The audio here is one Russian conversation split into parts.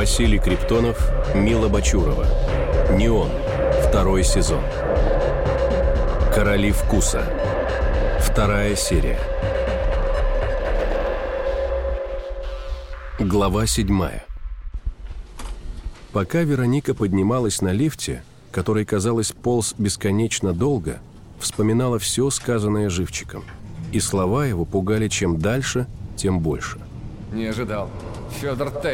Василий Криптонов, Мила Бачурова. «Неон». Второй сезон. «Короли вкуса». Вторая серия. Глава седьмая. Пока Вероника поднималась на лифте, который, казалось, полз бесконечно долго, вспоминала все сказанное живчиком. И слова его пугали чем дальше, тем больше. Не ожидал. Федор та.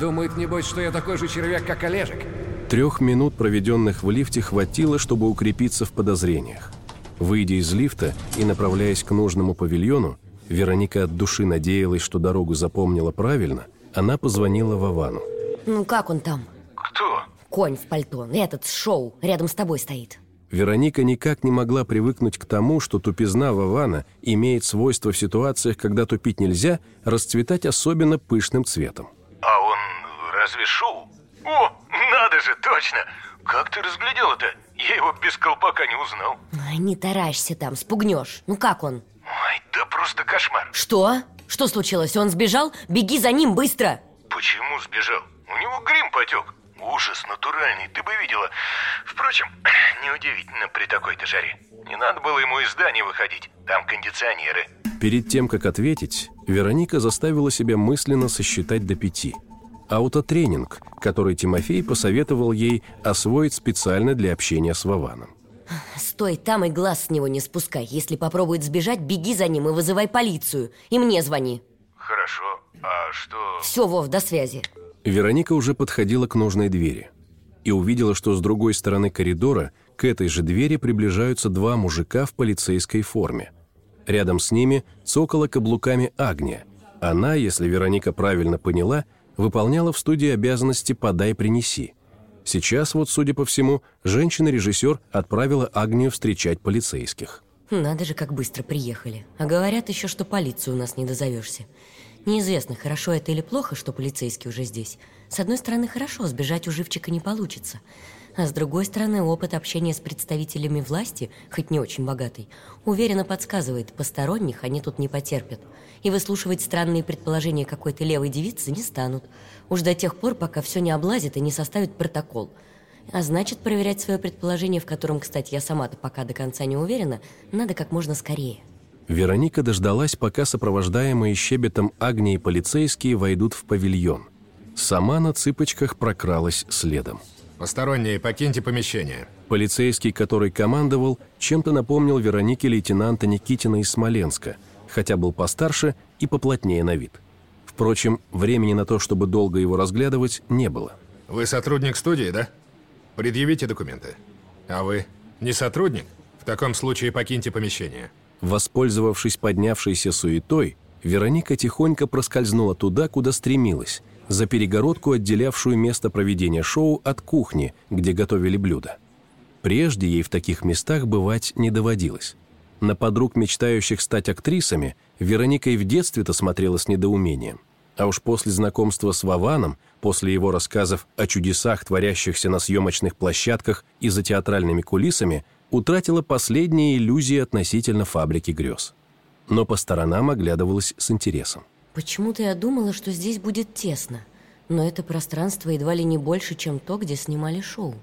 Думает, небось, что я такой же червяк, как Олежек. Трех минут, проведенных в лифте, хватило, чтобы укрепиться в подозрениях. Выйдя из лифта и направляясь к нужному павильону, Вероника от души надеялась, что дорогу запомнила правильно, она позвонила Вовану. Ну как он там? Кто? Конь в пальто. Этот с шоу. Рядом с тобой стоит. Вероника никак не могла привыкнуть к тому, что тупизна Вована имеет свойство в ситуациях, когда тупить нельзя, расцветать особенно пышным цветом. Разве шоу? О, надо же, точно! Как ты разглядел это? Я его без колпака не узнал. Ай, не таращься там, спугнешь. Ну как он? Ой, да просто кошмар. Что? Что случилось? Он сбежал? Беги за ним быстро! Почему сбежал? У него грим потек. Ужас натуральный, ты бы видела. Впрочем, неудивительно при такой-то жаре. Не надо было ему из здания выходить. Там кондиционеры. Перед тем, как ответить, Вероника заставила себя мысленно сосчитать до пяти. Аутотренинг, который Тимофей посоветовал ей освоить специально для общения с Вованом. Стой там и глаз с него не спускай. Если попробует сбежать, беги за ним и вызывай полицию. И мне звони. Хорошо. А что... Все, Вов, до связи. Вероника уже подходила к нужной двери и увидела, что с другой стороны коридора к этой же двери приближаются два мужика в полицейской форме. Рядом с ними цокала каблуками Агния. Она, если Вероника правильно поняла, выполняла в студии обязанности «подай-принеси». Сейчас вот, судя по всему, женщина-режиссер отправила Агнию встречать полицейских. Надо же, как быстро приехали. А говорят еще, что полицию у нас не дозовешься. Неизвестно, хорошо это или плохо, что полицейский уже здесь. С одной стороны, хорошо, сбежать у живчика не получится. А с другой стороны, опыт общения с представителями власти, хоть не очень богатый, уверенно подсказывает, посторонних они тут не потерпят. И выслушивать странные предположения какой-то левой девицы не станут. Уж до тех пор, пока все не облазит и не составит протокол. А значит, проверять свое предположение, в котором, кстати, я сама-то пока до конца не уверена, надо как можно скорее. Вероника дождалась, пока сопровождаемые щебетом Агнии полицейские войдут в павильон. Сама на цыпочках прокралась следом. Посторонние, покиньте помещение. Полицейский, который командовал, чем-то напомнил Веронике лейтенанта Никитина из Смоленска, хотя был постарше и поплотнее на вид. Впрочем, времени на то, чтобы долго его разглядывать, не было. Вы сотрудник студии, да? Предъявите документы. А вы не сотрудник? В таком случае покиньте помещение. Воспользовавшись поднявшейся суетой, Вероника тихонько проскользнула туда, куда стремилась, за перегородку, отделявшую место проведения шоу от кухни, где готовили блюда. Прежде ей в таких местах бывать не доводилось. На подруг, мечтающих стать актрисами, Вероника и в детстве-то смотрела с недоумением. А уж после знакомства с Вованом, после его рассказов о чудесах, творящихся на съемочных площадках и за театральными кулисами, утратила последние иллюзии относительно фабрики грез. Но по сторонам оглядывалась с интересом. Почему-то я думала, что здесь будет тесно. Но это пространство едва ли не больше, чем то, где снимали шоу.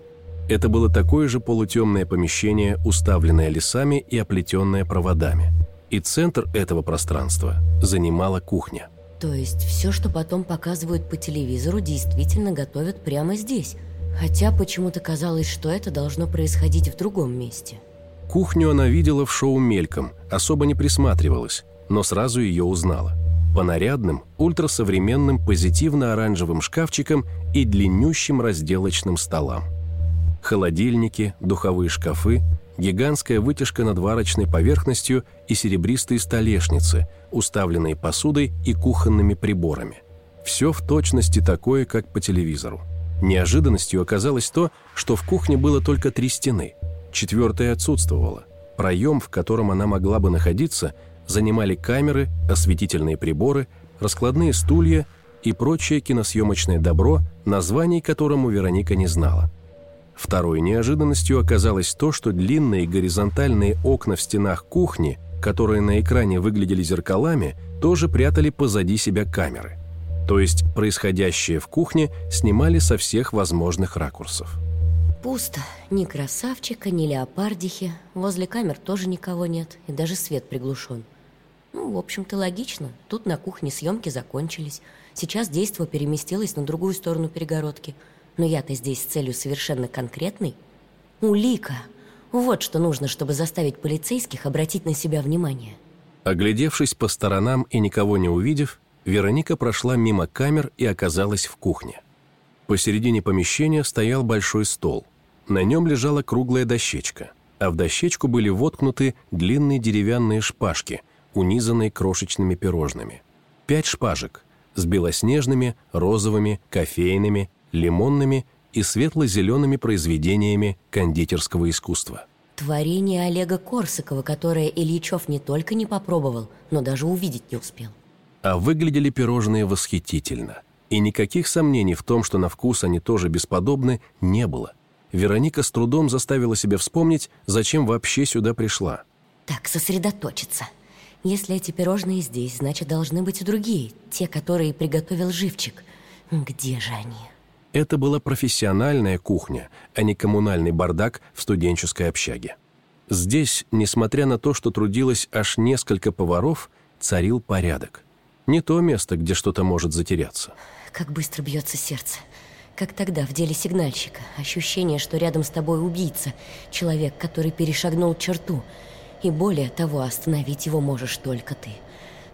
Это было такое же полутемное помещение, уставленное лесами и оплетенное проводами. И центр этого пространства занимала кухня. То есть все, что потом показывают по телевизору, действительно готовят прямо здесь. Хотя почему-то казалось, что это должно происходить в другом месте. Кухню она видела в шоу мельком, особо не присматривалась, но сразу ее узнала по нарядным, ультрасовременным позитивно-оранжевым шкафчикам и длиннющим разделочным столам. Холодильники, духовые шкафы, гигантская вытяжка над варочной поверхностью и серебристые столешницы, уставленные посудой и кухонными приборами. Все в точности такое, как по телевизору. Неожиданностью оказалось то, что в кухне было только три стены. Четвертая отсутствовала. Проем, в котором она могла бы находиться – занимали камеры, осветительные приборы, раскладные стулья и прочее киносъемочное добро, названий которому Вероника не знала. Второй неожиданностью оказалось то, что длинные горизонтальные окна в стенах кухни, которые на экране выглядели зеркалами, тоже прятали позади себя камеры. То есть происходящее в кухне снимали со всех возможных ракурсов. Пусто. Ни красавчика, ни леопардихи. Возле камер тоже никого нет, и даже свет приглушен. Ну, в общем-то, логично. Тут на кухне съемки закончились. Сейчас действо переместилось на другую сторону перегородки. Но я-то здесь с целью совершенно конкретной. Улика. Вот что нужно, чтобы заставить полицейских обратить на себя внимание. Оглядевшись по сторонам и никого не увидев, Вероника прошла мимо камер и оказалась в кухне. Посередине помещения стоял большой стол. На нем лежала круглая дощечка, а в дощечку были воткнуты длинные деревянные шпажки, унизанные крошечными пирожными. Пять шпажек с белоснежными, розовыми, кофейными, лимонными и светло-зелеными произведениями кондитерского искусства. Творение Олега Корсакова, которое Ильичев не только не попробовал, но даже увидеть не успел. А выглядели пирожные восхитительно. И никаких сомнений в том, что на вкус они тоже бесподобны, не было. Вероника с трудом заставила себя вспомнить, зачем вообще сюда пришла. Так, сосредоточиться. Если эти пирожные здесь, значит, должны быть и другие, те, которые приготовил Живчик. Где же они? Это была профессиональная кухня, а не коммунальный бардак в студенческой общаге. Здесь, несмотря на то, что трудилось аж несколько поваров, царил порядок. Не то место, где что-то может затеряться. Как быстро бьется сердце. Как тогда, в деле сигнальщика. Ощущение, что рядом с тобой убийца. Человек, который перешагнул черту. И более того, остановить его можешь только ты.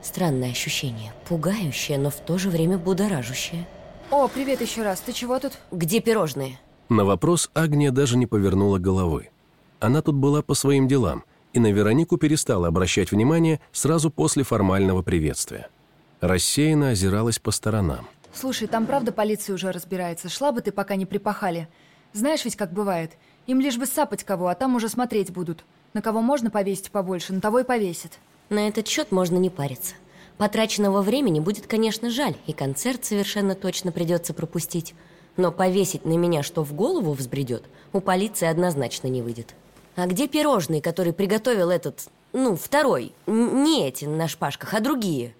Странное ощущение. Пугающее, но в то же время будоражущее. О, привет еще раз. Ты чего тут? Где пирожные? На вопрос Агния даже не повернула головы. Она тут была по своим делам, и на Веронику перестала обращать внимание сразу после формального приветствия рассеянно озиралась по сторонам. Слушай, там правда полиция уже разбирается. Шла бы ты, пока не припахали. Знаешь ведь, как бывает. Им лишь бы сапать кого, а там уже смотреть будут. На кого можно повесить побольше, на того и повесит. На этот счет можно не париться. Потраченного времени будет, конечно, жаль, и концерт совершенно точно придется пропустить. Но повесить на меня, что в голову взбредет, у полиции однозначно не выйдет. А где пирожные, который приготовил этот, ну, второй? Не эти на шпажках, а другие?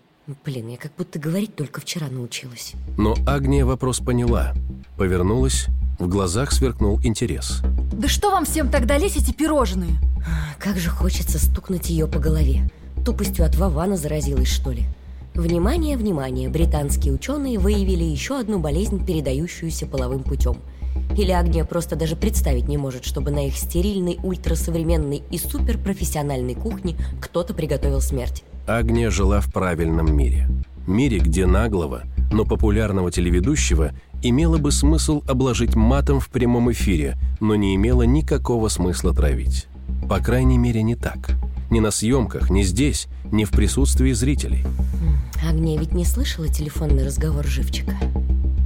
Блин, я как будто говорить только вчера научилась. Но Агния вопрос поняла. Повернулась, в глазах сверкнул интерес. Да что вам всем тогда лезть эти пирожные? Как же хочется стукнуть ее по голове. Тупостью от Вавана заразилась, что ли? Внимание, внимание! Британские ученые выявили еще одну болезнь, передающуюся половым путем. Или Агния просто даже представить не может, чтобы на их стерильной, ультрасовременной и суперпрофессиональной кухне кто-то приготовил смерть. Агния жила в правильном мире. Мире, где наглого, но популярного телеведущего имело бы смысл обложить матом в прямом эфире, но не имело никакого смысла травить. По крайней мере, не так. Ни на съемках, ни здесь, ни в присутствии зрителей. Агния ведь не слышала телефонный разговор Живчика.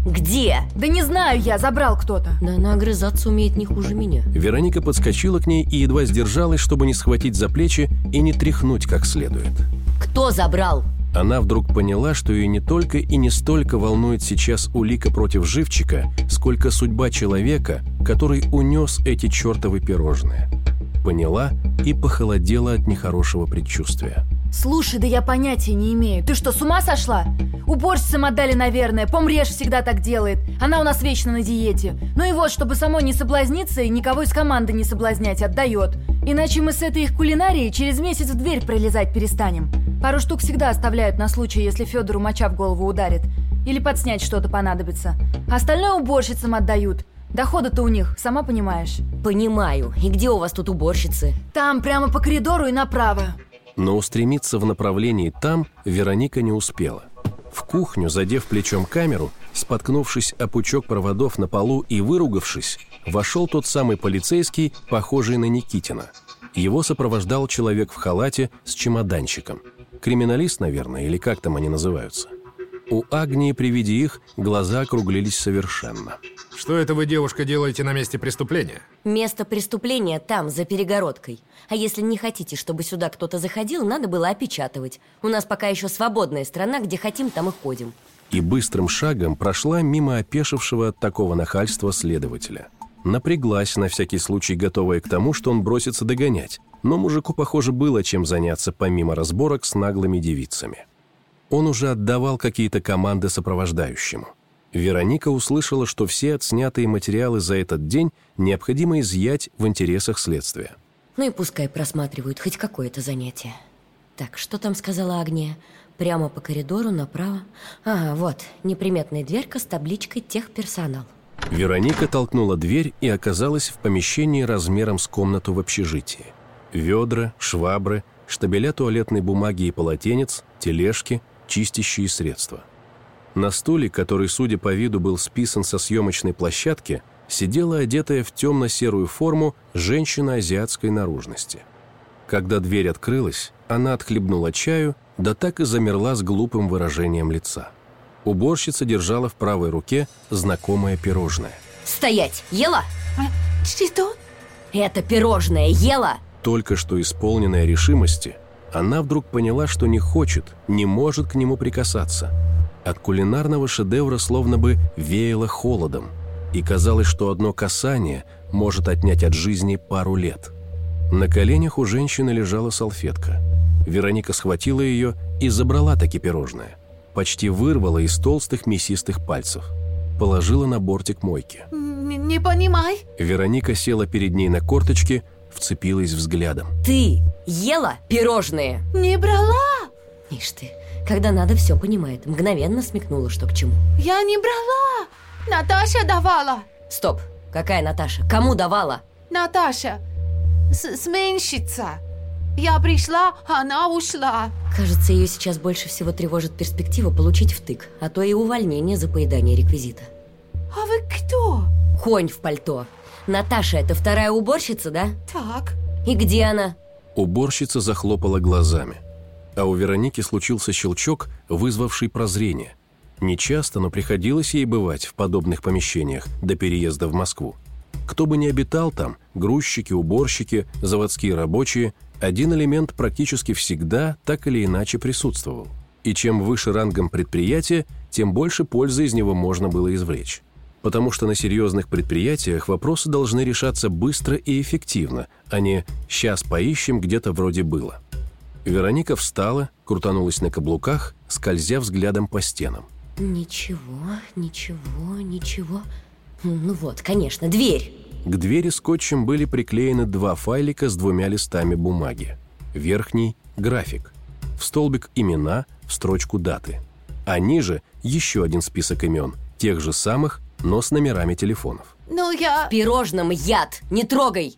Где? Да не знаю я, забрал кто-то. Да она огрызаться умеет не хуже меня. Вероника подскочила к ней и едва сдержалась, чтобы не схватить за плечи и не тряхнуть как следует. Кто забрал? Она вдруг поняла, что ее не только и не столько волнует сейчас улика против живчика, сколько судьба человека, который унес эти чертовы пирожные. Поняла и похолодела от нехорошего предчувствия. Слушай, да я понятия не имею. Ты что, с ума сошла? Уборщицам отдали, наверное. Помрешь всегда так делает. Она у нас вечно на диете. Ну и вот, чтобы самой не соблазниться и никого из команды не соблазнять, отдает. Иначе мы с этой их кулинарией через месяц в дверь пролезать перестанем. Пару штук всегда оставляют на случай, если Федору моча в голову ударит. Или подснять что-то понадобится. Остальное уборщицам отдают. Доходы-то у них, сама понимаешь. Понимаю. И где у вас тут уборщицы? Там, прямо по коридору и направо. Но устремиться в направлении там Вероника не успела. В кухню, задев плечом камеру, споткнувшись о пучок проводов на полу и выругавшись, вошел тот самый полицейский, похожий на Никитина. Его сопровождал человек в халате с чемоданчиком. Криминалист, наверное, или как там они называются. У Агнии при виде их глаза округлились совершенно. Что это вы, девушка, делаете на месте преступления? Место преступления там, за перегородкой. А если не хотите, чтобы сюда кто-то заходил, надо было опечатывать. У нас пока еще свободная страна, где хотим, там и ходим. И быстрым шагом прошла мимо опешившего от такого нахальства следователя. Напряглась, на всякий случай готовая к тому, что он бросится догонять. Но мужику, похоже, было чем заняться помимо разборок с наглыми девицами. Он уже отдавал какие-то команды сопровождающему. Вероника услышала, что все отснятые материалы за этот день необходимо изъять в интересах следствия. Ну и пускай просматривают хоть какое-то занятие. Так, что там сказала Агния? Прямо по коридору направо. Ага, вот, неприметная дверка с табличкой «Техперсонал». Вероника толкнула дверь и оказалась в помещении размером с комнату в общежитии. Ведра, швабры, штабеля туалетной бумаги и полотенец, тележки, чистящие средства. На стуле, который, судя по виду, был списан со съемочной площадки, сидела одетая в темно-серую форму женщина азиатской наружности. Когда дверь открылась, она отхлебнула чаю, да так и замерла с глупым выражением лица. Уборщица держала в правой руке знакомое пирожное. Стоять! Ела? А, что? Это пирожное ела? Только что исполненная решимости, она вдруг поняла, что не хочет, не может к нему прикасаться. От кулинарного шедевра словно бы веяло холодом, и казалось, что одно касание может отнять от жизни пару лет. На коленях у женщины лежала салфетка. Вероника схватила ее и забрала таки пирожное. Почти вырвала из толстых мясистых пальцев. Положила на бортик мойки. Не, не понимай. Вероника села перед ней на корточки, вцепилась взглядом. Ты ела пирожные? Не брала. Ишь ты, когда надо, все понимает. Мгновенно смекнула, что к чему. Я не брала. Наташа давала. Стоп, какая Наташа? Кому давала? Наташа, с сменщица. Я пришла, она ушла. Кажется, ее сейчас больше всего тревожит перспектива получить втык, а то и увольнение за поедание реквизита. А вы кто? Конь в пальто. Наташа, это вторая уборщица, да? Так. И где она? Уборщица захлопала глазами. А у Вероники случился щелчок, вызвавший прозрение. Нечасто, но приходилось ей бывать в подобных помещениях до переезда в Москву. Кто бы ни обитал там, грузчики, уборщики, заводские рабочие, один элемент практически всегда так или иначе присутствовал. И чем выше рангом предприятия, тем больше пользы из него можно было извлечь потому что на серьезных предприятиях вопросы должны решаться быстро и эффективно, а не «сейчас поищем, где-то вроде было». Вероника встала, крутанулась на каблуках, скользя взглядом по стенам. Ничего, ничего, ничего. Ну вот, конечно, дверь. К двери скотчем были приклеены два файлика с двумя листами бумаги. Верхний – график. В столбик имена, в строчку даты. А ниже еще один список имен, тех же самых, но с номерами телефонов. Ну, я... В пирожном яд! Не трогай!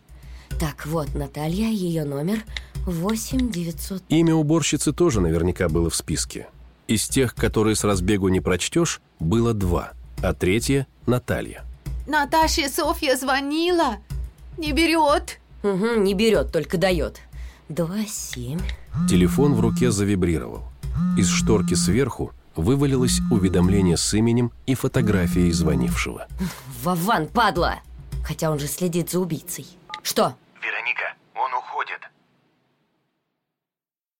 Так, вот Наталья, ее номер 8 900... Имя уборщицы тоже наверняка было в списке. Из тех, которые с разбегу не прочтешь, было два, а третье – Наталья. Наташа Софья звонила. Не берет. Угу, не берет, только дает. Два, семь... Телефон в руке завибрировал. Из шторки сверху вывалилось уведомление с именем и фотографией звонившего. Вован, падла! Хотя он же следит за убийцей. Что,